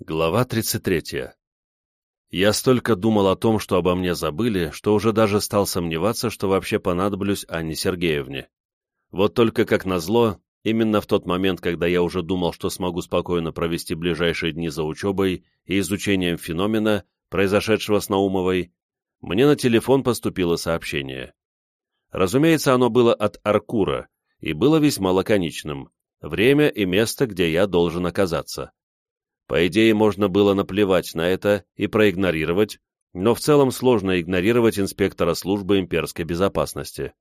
Глава 33. Я столько думал о том, что обо мне забыли, что уже даже стал сомневаться, что вообще понадоблюсь Анне Сергеевне. Вот только как назло, именно в тот момент, когда я уже думал, что смогу спокойно провести ближайшие дни за учебой и изучением феномена, произошедшего с Наумовой, мне на телефон поступило сообщение. Разумеется, оно было от Аркура и было весьма лаконичным. Время и место, где я должен оказаться. По идее, можно было наплевать на это и проигнорировать, но в целом сложно игнорировать инспектора службы имперской безопасности.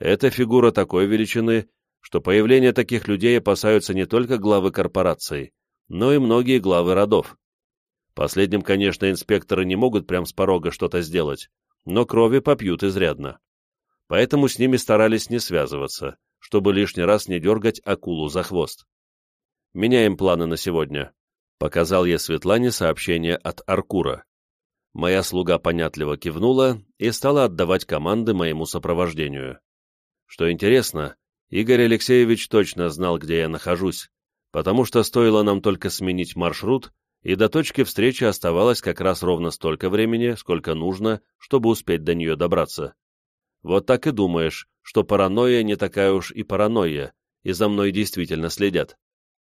Это фигура такой величины, что появление таких людей опасаются не только главы корпораций, но и многие главы родов. Последним, конечно, инспекторы не могут прям с порога что-то сделать, но крови попьют изрядно. Поэтому с ними старались не связываться, чтобы лишний раз не дергать акулу за хвост. Меняем планы на сегодня. Показал я Светлане сообщение от Аркура. Моя слуга понятливо кивнула и стала отдавать команды моему сопровождению. Что интересно, Игорь Алексеевич точно знал, где я нахожусь, потому что стоило нам только сменить маршрут, и до точки встречи оставалось как раз ровно столько времени, сколько нужно, чтобы успеть до нее добраться. Вот так и думаешь, что паранойя не такая уж и паранойя, и за мной действительно следят.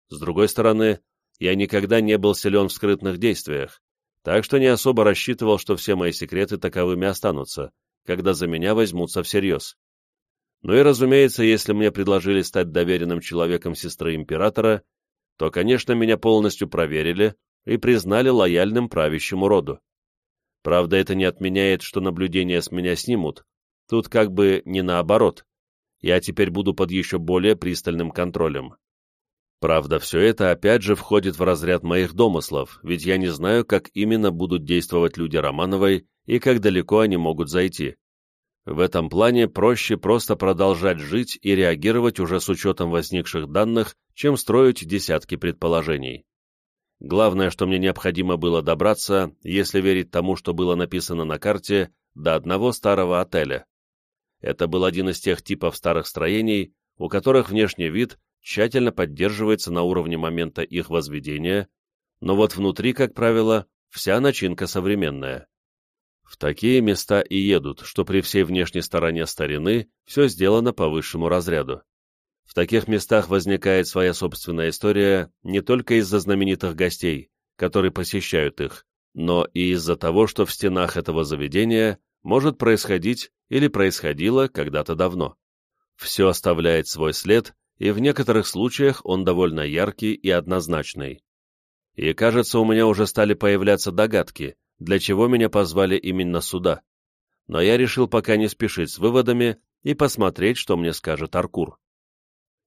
С другой стороны, я никогда не был силен в скрытных действиях, так что не особо рассчитывал, что все мои секреты таковыми останутся, когда за меня возьмутся всерьез. Ну и, разумеется, если мне предложили стать доверенным человеком сестры императора, то, конечно, меня полностью проверили и признали лояльным правящему роду. Правда, это не отменяет, что наблюдения с меня снимут. Тут как бы не наоборот. Я теперь буду под еще более пристальным контролем. Правда, все это опять же входит в разряд моих домыслов, ведь я не знаю, как именно будут действовать люди Романовой и как далеко они могут зайти. В этом плане проще просто продолжать жить и реагировать уже с учетом возникших данных, чем строить десятки предположений. Главное, что мне необходимо было добраться, если верить тому, что было написано на карте, до одного старого отеля. Это был один из тех типов старых строений, у которых внешний вид тщательно поддерживается на уровне момента их возведения, но вот внутри, как правило, вся начинка современная. В такие места и едут, что при всей внешней стороне старины все сделано по высшему разряду. В таких местах возникает своя собственная история не только из-за знаменитых гостей, которые посещают их, но и из-за того, что в стенах этого заведения может происходить или происходило когда-то давно. Все оставляет свой след и в некоторых случаях он довольно яркий и однозначный. И кажется, у меня уже стали появляться догадки, для чего меня позвали именно сюда. Но я решил пока не спешить с выводами и посмотреть, что мне скажет Аркур.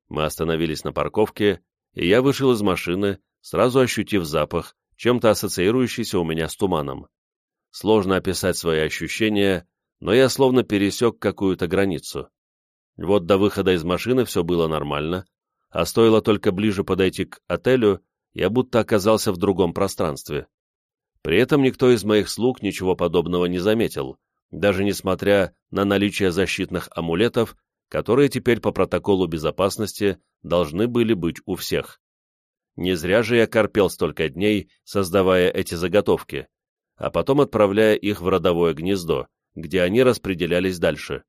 Мы остановились на парковке, и я вышел из машины, сразу ощутив запах, чем-то ассоциирующийся у меня с туманом. Сложно описать свои ощущения, но я словно пересек какую-то границу. Вот до выхода из машины все было нормально, а стоило только ближе подойти к отелю, я будто оказался в другом пространстве. При этом никто из моих слуг ничего подобного не заметил, даже несмотря на наличие защитных амулетов, которые теперь по протоколу безопасности должны были быть у всех. Не зря же я корпел столько дней, создавая эти заготовки, а потом отправляя их в родовое гнездо, где они распределялись дальше.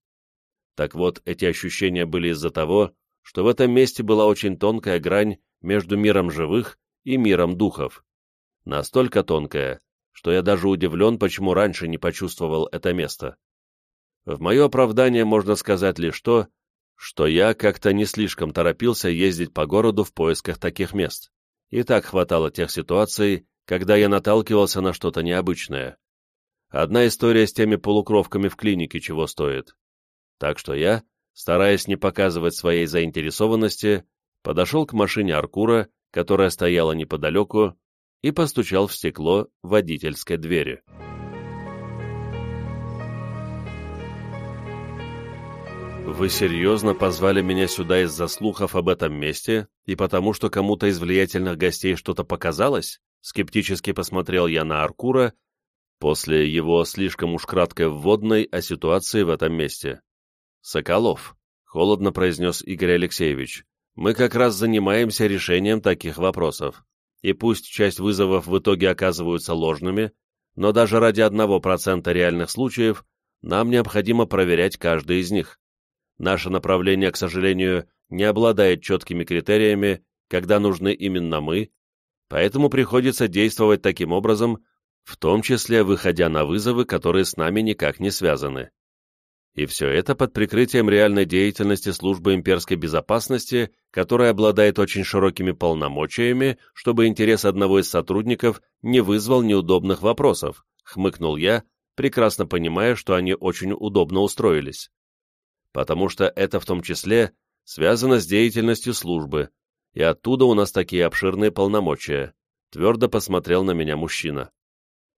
Так вот, эти ощущения были из-за того, что в этом месте была очень тонкая грань между миром живых и миром духов. Настолько тонкая, что я даже удивлен, почему раньше не почувствовал это место. В мое оправдание можно сказать лишь то, что я как-то не слишком торопился ездить по городу в поисках таких мест. И так хватало тех ситуаций, когда я наталкивался на что-то необычное. Одна история с теми полукровками в клинике чего стоит. Так что я, стараясь не показывать своей заинтересованности, подошел к машине Аркура, которая стояла неподалеку, и постучал в стекло водительской двери. «Вы серьезно позвали меня сюда из-за слухов об этом месте и потому, что кому-то из влиятельных гостей что-то показалось?» Скептически посмотрел я на Аркура после его слишком уж краткой вводной о ситуации в этом месте. «Соколов», — холодно произнес Игорь Алексеевич, — «мы как раз занимаемся решением таких вопросов. и пусть часть вызовов в итоге оказываются ложными, но даже ради одного процента реальных случаев нам необходимо проверять каждый из них. Наше направление, к сожалению, не обладает четкими критериями, когда нужны именно мы, поэтому приходится действовать таким образом, в том числе выходя на вызовы, которые с нами никак не связаны. И все это под прикрытием реальной деятельности службы имперской безопасности, которая обладает очень широкими полномочиями, чтобы интерес одного из сотрудников не вызвал неудобных вопросов, хмыкнул я, прекрасно понимая, что они очень удобно устроились. Потому что это в том числе связано с деятельностью службы, и оттуда у нас такие обширные полномочия, твердо посмотрел на меня мужчина.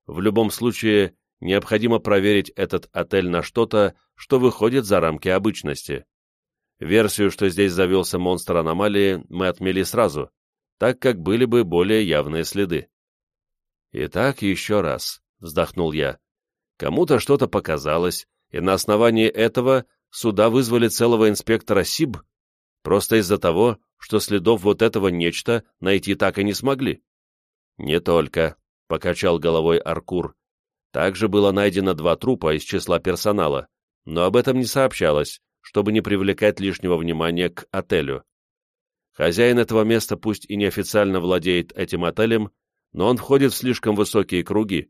В любом случае, необходимо проверить этот отель на что-то, что выходит за рамки обычности. Версию, что здесь завелся монстр аномалии, мы отмели сразу, так как были бы более явные следы. «Итак, еще раз», — вздохнул я. «Кому-то что-то показалось, и на основании этого сюда вызвали целого инспектора СИБ, просто из-за того, что следов вот этого нечто найти так и не смогли». «Не только», — покачал головой Аркур. Также было найдено два трупа из числа персонала, но об этом не сообщалось, чтобы не привлекать лишнего внимания к отелю. Хозяин этого места пусть и неофициально владеет этим отелем, но он входит в слишком высокие круги,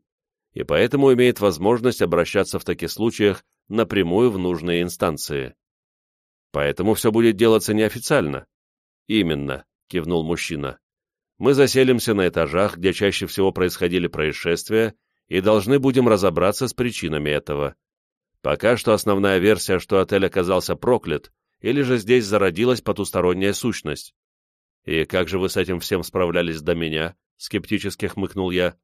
и поэтому имеет возможность обращаться в таких случаях напрямую в нужные инстанции. Поэтому все будет делаться неофициально. Именно, кивнул мужчина. Мы заселимся на этажах, где чаще всего происходили происшествия, и должны будем разобраться с причинами этого. Пока что основная версия, что отель оказался проклят, или же здесь зародилась потусторонняя сущность. «И как же вы с этим всем справлялись до меня?» — скептически хмыкнул я.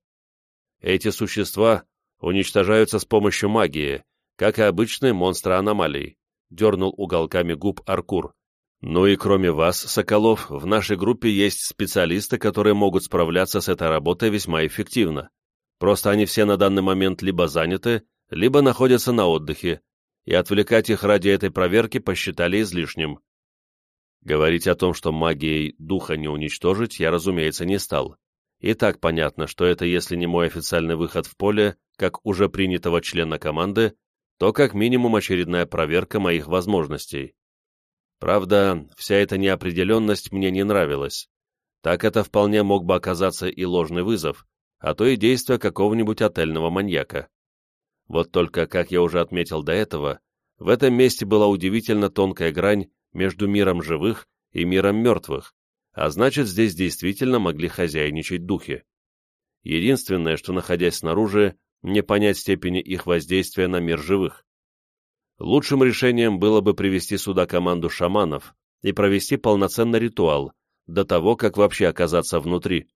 «Эти существа уничтожаются с помощью магии, как и обычные монстры аномалий», — дернул уголками губ Аркур. «Ну и кроме вас, Соколов, в нашей группе есть специалисты, которые могут справляться с этой работой весьма эффективно. Просто они все на данный момент либо заняты, либо находятся на отдыхе, и отвлекать их ради этой проверки посчитали излишним. Говорить о том, что магией духа не уничтожить, я, разумеется, не стал. И так понятно, что это если не мой официальный выход в поле, как уже принятого члена команды, то как минимум очередная проверка моих возможностей. Правда, вся эта неопределенность мне не нравилась. Так это вполне мог бы оказаться и ложный вызов, а то и действие какого-нибудь отельного маньяка. Вот только, как я уже отметил до этого, в этом месте была удивительно тонкая грань между миром живых и миром мертвых, а значит, здесь действительно могли хозяйничать духи. Единственное, что, находясь снаружи, не понять степени их воздействия на мир живых. Лучшим решением было бы привести сюда команду шаманов и провести полноценный ритуал, до того, как вообще оказаться внутри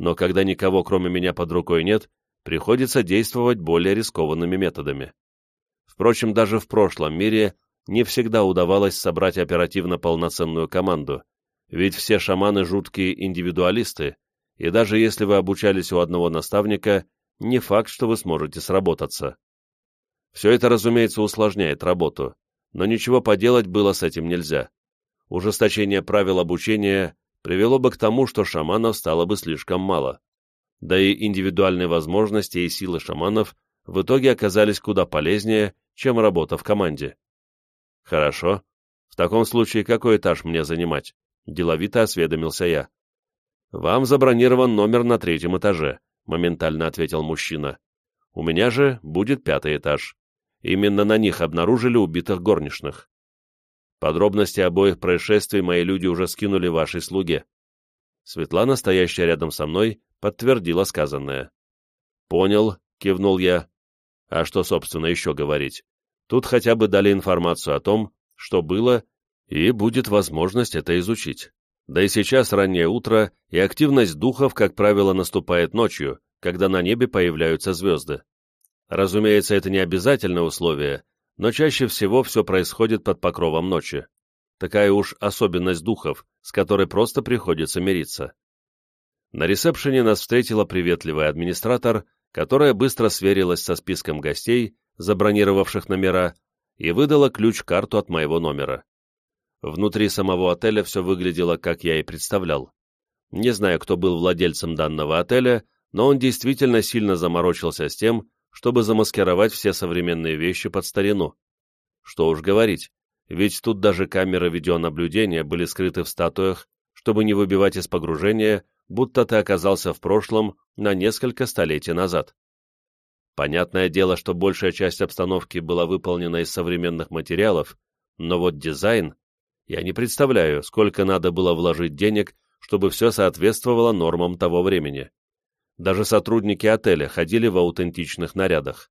но когда никого кроме меня под рукой нет, приходится действовать более рискованными методами. Впрочем, даже в прошлом мире не всегда удавалось собрать оперативно полноценную команду, ведь все шаманы жуткие индивидуалисты, и даже если вы обучались у одного наставника, не факт, что вы сможете сработаться. Все это, разумеется, усложняет работу, но ничего поделать было с этим нельзя. Ужесточение правил обучения привело бы к тому, что шаманов стало бы слишком мало. Да и индивидуальные возможности и силы шаманов в итоге оказались куда полезнее, чем работа в команде. Хорошо. В таком случае какой этаж мне занимать? Деловито осведомился я. Вам забронирован номер на третьем этаже, моментально ответил мужчина. У меня же будет пятый этаж. Именно на них обнаружили убитых горничных. Подробности обоих происшествий мои люди уже скинули вашей слуге. Светлана, стоящая рядом со мной, подтвердила сказанное. «Понял», — кивнул я. «А что, собственно, еще говорить? Тут хотя бы дали информацию о том, что было, и будет возможность это изучить. Да и сейчас раннее утро, и активность духов, как правило, наступает ночью, когда на небе появляются звезды. Разумеется, это не обязательное условие, но чаще всего все происходит под покровом ночи. Такая уж особенность духов, с которой просто приходится мириться. На ресепшене нас встретила приветливая администратор, которая быстро сверилась со списком гостей, забронировавших номера, и выдала ключ-карту от моего номера. Внутри самого отеля все выглядело, как я и представлял. Не знаю, кто был владельцем данного отеля, но он действительно сильно заморочился с тем, чтобы замаскировать все современные вещи под старину. Что уж говорить, ведь тут даже камеры видеонаблюдения были скрыты в статуях, чтобы не выбивать из погружения, будто ты оказался в прошлом на несколько столетий назад. Понятное дело, что большая часть обстановки была выполнена из современных материалов, но вот дизайн... Я не представляю, сколько надо было вложить денег, чтобы все соответствовало нормам того времени. Даже сотрудники отеля ходили в аутентичных нарядах.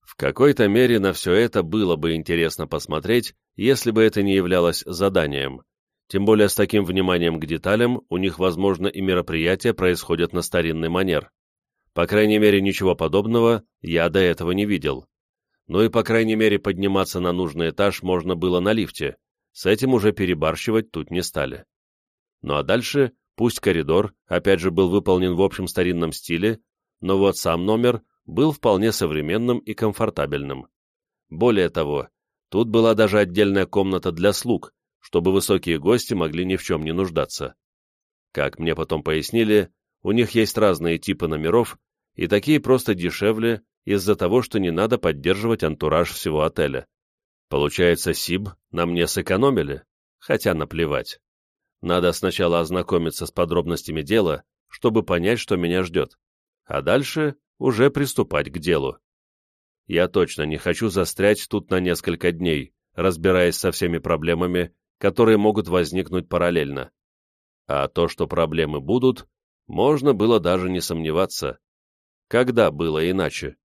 В какой-то мере на все это было бы интересно посмотреть, если бы это не являлось заданием. Тем более с таким вниманием к деталям у них, возможно, и мероприятия происходят на старинный манер. По крайней мере, ничего подобного я до этого не видел. Ну и, по крайней мере, подниматься на нужный этаж можно было на лифте. С этим уже перебарщивать тут не стали. Ну а дальше, пусть коридор, опять же, был выполнен в общем старинном стиле, но вот сам номер был вполне современным и комфортабельным. Более того, тут была даже отдельная комната для слуг, чтобы высокие гости могли ни в чем не нуждаться. Как мне потом пояснили, у них есть разные типы номеров, и такие просто дешевле из-за того, что не надо поддерживать антураж всего отеля. Получается, СИБ на мне сэкономили, хотя наплевать. Надо сначала ознакомиться с подробностями дела, чтобы понять, что меня ждет, а дальше уже приступать к делу. Я точно не хочу застрять тут на несколько дней, разбираясь со всеми проблемами, которые могут возникнуть параллельно. А то, что проблемы будут, можно было даже не сомневаться. Когда было иначе?